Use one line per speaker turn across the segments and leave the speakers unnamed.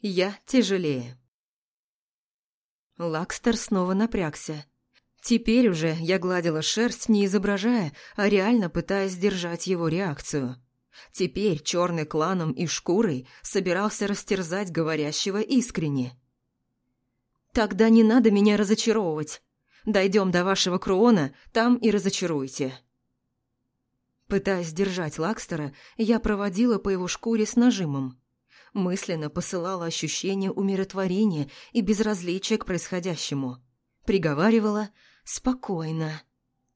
Я тяжелее. Лакстер снова напрягся. Теперь уже я гладила шерсть, не изображая, а реально пытаясь сдержать его реакцию. Теперь черный кланом и шкурой собирался растерзать говорящего искренне. «Тогда не надо меня разочаровывать. Дойдем до вашего Круона, там и разочаруйте». Пытаясь держать Лакстера, я проводила по его шкуре с нажимом. Мысленно посылала ощущение умиротворения и безразличия к происходящему. Приговаривала «Спокойно,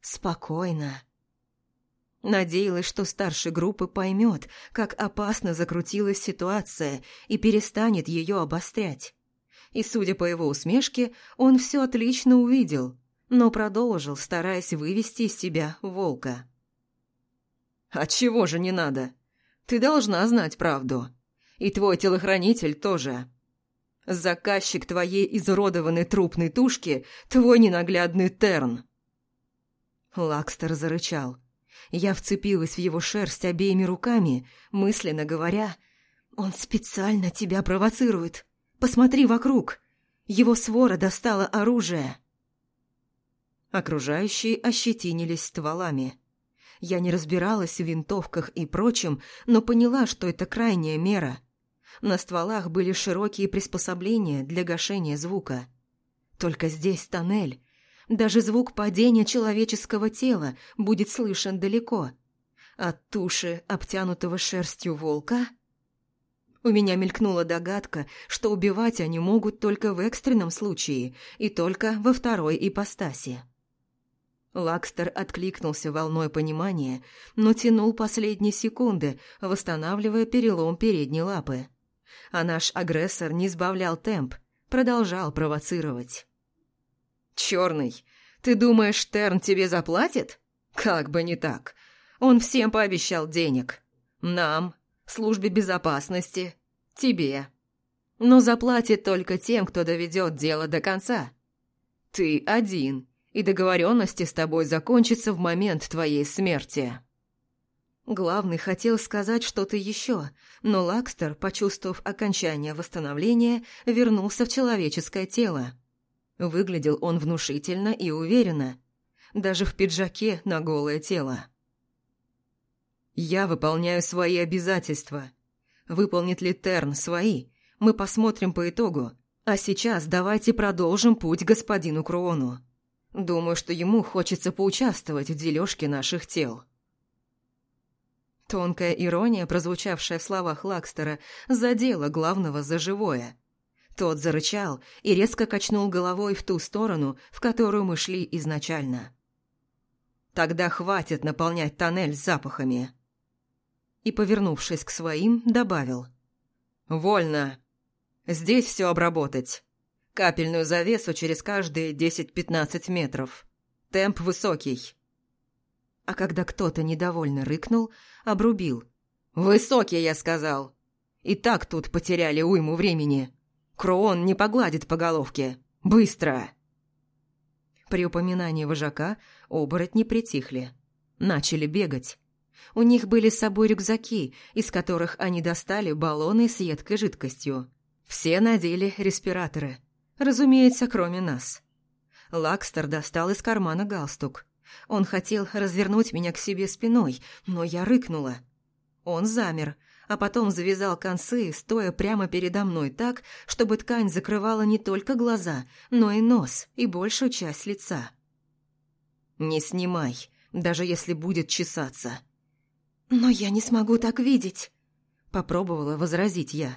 спокойно». Надеялась, что старший группы поймет, как опасно закрутилась ситуация и перестанет ее обострять. И, судя по его усмешке, он все отлично увидел, но продолжил, стараясь вывести из себя волка. «А чего же не надо? Ты должна знать правду. И твой телохранитель тоже. Заказчик твоей изуродованной трупной тушки – твой ненаглядный Терн». Лакстер зарычал. Я вцепилась в его шерсть обеими руками, мысленно говоря, «Он специально тебя провоцирует. Посмотри вокруг. Его свора достала оружие». Окружающие ощетинились стволами. Я не разбиралась в винтовках и прочем, но поняла, что это крайняя мера. На стволах были широкие приспособления для гашения звука. Только здесь тоннель. Даже звук падения человеческого тела будет слышен далеко. От туши, обтянутого шерстью волка... У меня мелькнула догадка, что убивать они могут только в экстренном случае и только во второй ипостаси. Лакстер откликнулся волной понимания, но тянул последние секунды, восстанавливая перелом передней лапы. А наш агрессор не сбавлял темп, продолжал провоцировать. «Черный, ты думаешь, Штерн тебе заплатит? Как бы не так. Он всем пообещал денег. Нам, службе безопасности, тебе. Но заплатит только тем, кто доведет дело до конца. Ты один» и договоренности с тобой закончатся в момент твоей смерти». Главный хотел сказать что-то еще, но Лакстер, почувствовав окончание восстановления, вернулся в человеческое тело. Выглядел он внушительно и уверенно, даже в пиджаке на голое тело. «Я выполняю свои обязательства. Выполнит ли Терн свои, мы посмотрим по итогу, а сейчас давайте продолжим путь господину Крону». Думаю, что ему хочется поучаствовать в дележке наших тел. Тонкая ирония, прозвучавшая в словах Лакстера, задела главного за живое. Тот зарычал и резко качнул головой в ту сторону, в которую мы шли изначально. «Тогда хватит наполнять тоннель запахами!» И, повернувшись к своим, добавил. «Вольно! Здесь все обработать!» Капельную завесу через каждые 10-15 метров. Темп высокий. А когда кто-то недовольно рыкнул, обрубил. «Высокий, я сказал! И так тут потеряли уйму времени. Кроон не погладит по головке. Быстро!» При упоминании вожака оборотни притихли. Начали бегать. У них были с собой рюкзаки, из которых они достали баллоны с едкой жидкостью. Все надели респираторы – Разумеется, кроме нас. Лакстер достал из кармана галстук. Он хотел развернуть меня к себе спиной, но я рыкнула. Он замер, а потом завязал концы, стоя прямо передо мной так, чтобы ткань закрывала не только глаза, но и нос и большую часть лица. «Не снимай, даже если будет чесаться». «Но я не смогу так видеть», — попробовала возразить я.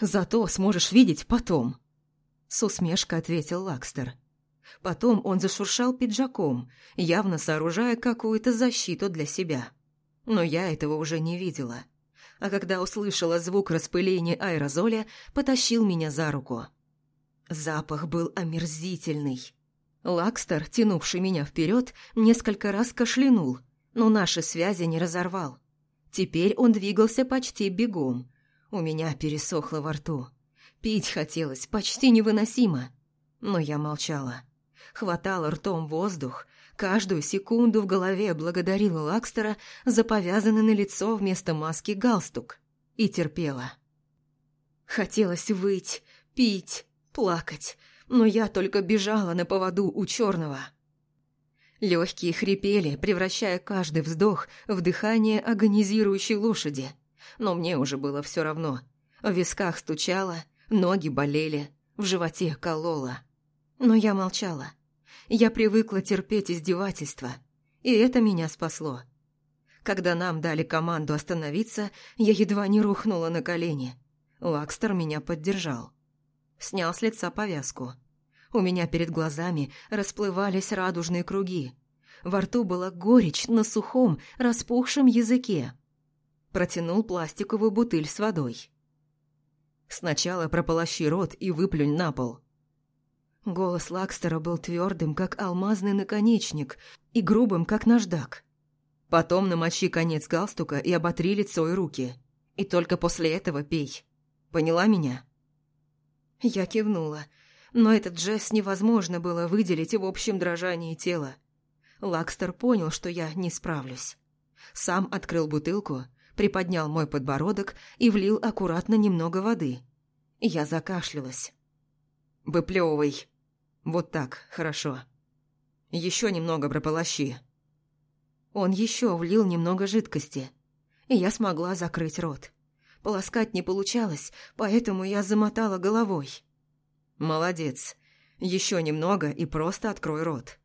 «Зато сможешь видеть потом». С усмешкой ответил Лакстер. Потом он зашуршал пиджаком, явно сооружая какую-то защиту для себя. Но я этого уже не видела. А когда услышала звук распыления аэрозоля, потащил меня за руку. Запах был омерзительный. Лакстер, тянувший меня вперед, несколько раз кашлянул, но наши связи не разорвал. Теперь он двигался почти бегом. У меня пересохло во рту. Пить хотелось почти невыносимо. Но я молчала. Хватала ртом воздух, каждую секунду в голове благодарила Лакстера за повязанный на лицо вместо маски галстук. И терпела. Хотелось выть, пить, плакать, но я только бежала на поводу у черного. Легкие хрипели, превращая каждый вздох в дыхание агонизирующей лошади. Но мне уже было все равно. В висках стучало, ноги болели, в животе кололо. Но я молчала. Я привыкла терпеть издевательства, и это меня спасло. Когда нам дали команду остановиться, я едва не рухнула на колени. Лакстер меня поддержал. Снял с лица повязку. У меня перед глазами расплывались радужные круги. Во рту была горечь на сухом, распухшем языке. Протянул пластиковую бутыль с водой. Сначала прополощи рот и выплюнь на пол. Голос Лакстера был твердым, как алмазный наконечник, и грубым, как наждак. Потом намочи конец галстука и оботри лицо и руки. И только после этого пей. Поняла меня?» Я кивнула, но этот жест невозможно было выделить в общем дрожании тела. Лакстер понял, что я не справлюсь. Сам открыл бутылку, приподнял мой подбородок и влил аккуратно немного воды. Я закашлялась. «Выплевывай. Вот так, хорошо. Еще немного прополощи». Он еще влил немного жидкости, и я смогла закрыть рот. Полоскать не получалось, поэтому я замотала головой. «Молодец. Еще немного и просто открой рот».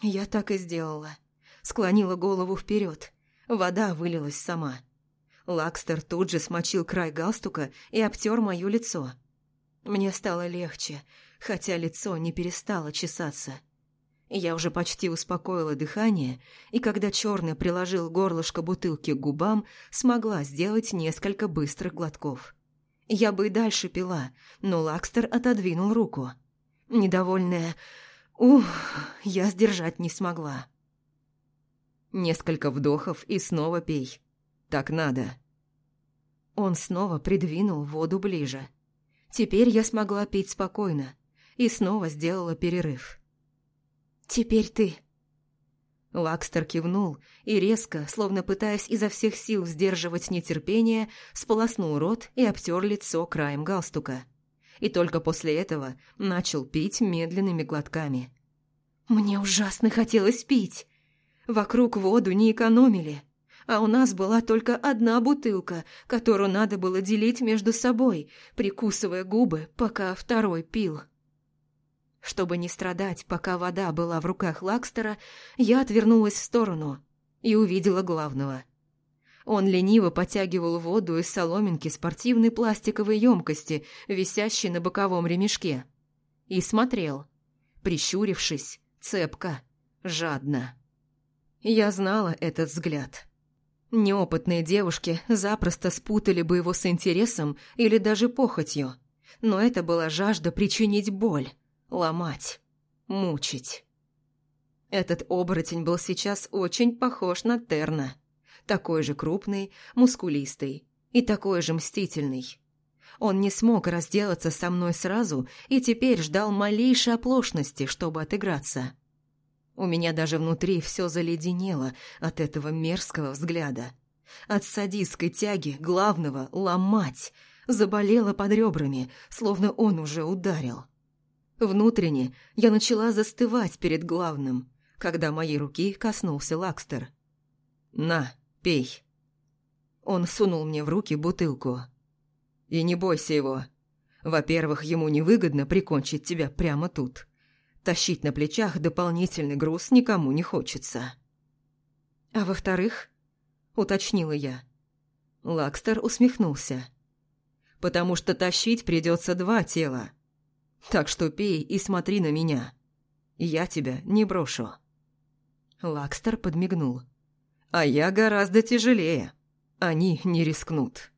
Я так и сделала. Склонила голову вперед. Вода вылилась сама. Лакстер тут же смочил край галстука и обтер мое лицо. Мне стало легче, хотя лицо не перестало чесаться. Я уже почти успокоила дыхание, и когда черный приложил горлышко бутылки к губам, смогла сделать несколько быстрых глотков. Я бы и дальше пила, но Лакстер отодвинул руку. Недовольная «Ух!» я сдержать не смогла. Несколько вдохов и снова пей. Так надо. Он снова придвинул воду ближе. Теперь я смогла пить спокойно и снова сделала перерыв. «Теперь ты». Лакстер кивнул и резко, словно пытаясь изо всех сил сдерживать нетерпение, сполоснул рот и обтер лицо краем галстука. И только после этого начал пить медленными глотками. Мне ужасно хотелось пить. Вокруг воду не экономили, а у нас была только одна бутылка, которую надо было делить между собой, прикусывая губы, пока второй пил. Чтобы не страдать, пока вода была в руках Лакстера, я отвернулась в сторону и увидела главного. Он лениво потягивал воду из соломинки спортивной пластиковой емкости, висящей на боковом ремешке. И смотрел, прищурившись, цепко, жадно. Я знала этот взгляд. Неопытные девушки запросто спутали бы его с интересом или даже похотью, но это была жажда причинить боль ломать, мучить. Этот оборотень был сейчас очень похож на Терна. Такой же крупный, мускулистый и такой же мстительный. Он не смог разделаться со мной сразу и теперь ждал малейшей оплошности, чтобы отыграться. У меня даже внутри все заледенело от этого мерзкого взгляда. От садистской тяги главного «ломать» заболело под ребрами, словно он уже ударил. Внутренне я начала застывать перед главным, когда моей руки коснулся Лакстер. «На, пей». Он сунул мне в руки бутылку. «И не бойся его. Во-первых, ему невыгодно прикончить тебя прямо тут. Тащить на плечах дополнительный груз никому не хочется». «А во-вторых?» – уточнила я. Лакстер усмехнулся. «Потому что тащить придется два тела. Так что пей и смотри на меня. Я тебя не брошу». Лакстер подмигнул. «А я гораздо тяжелее. Они не рискнут».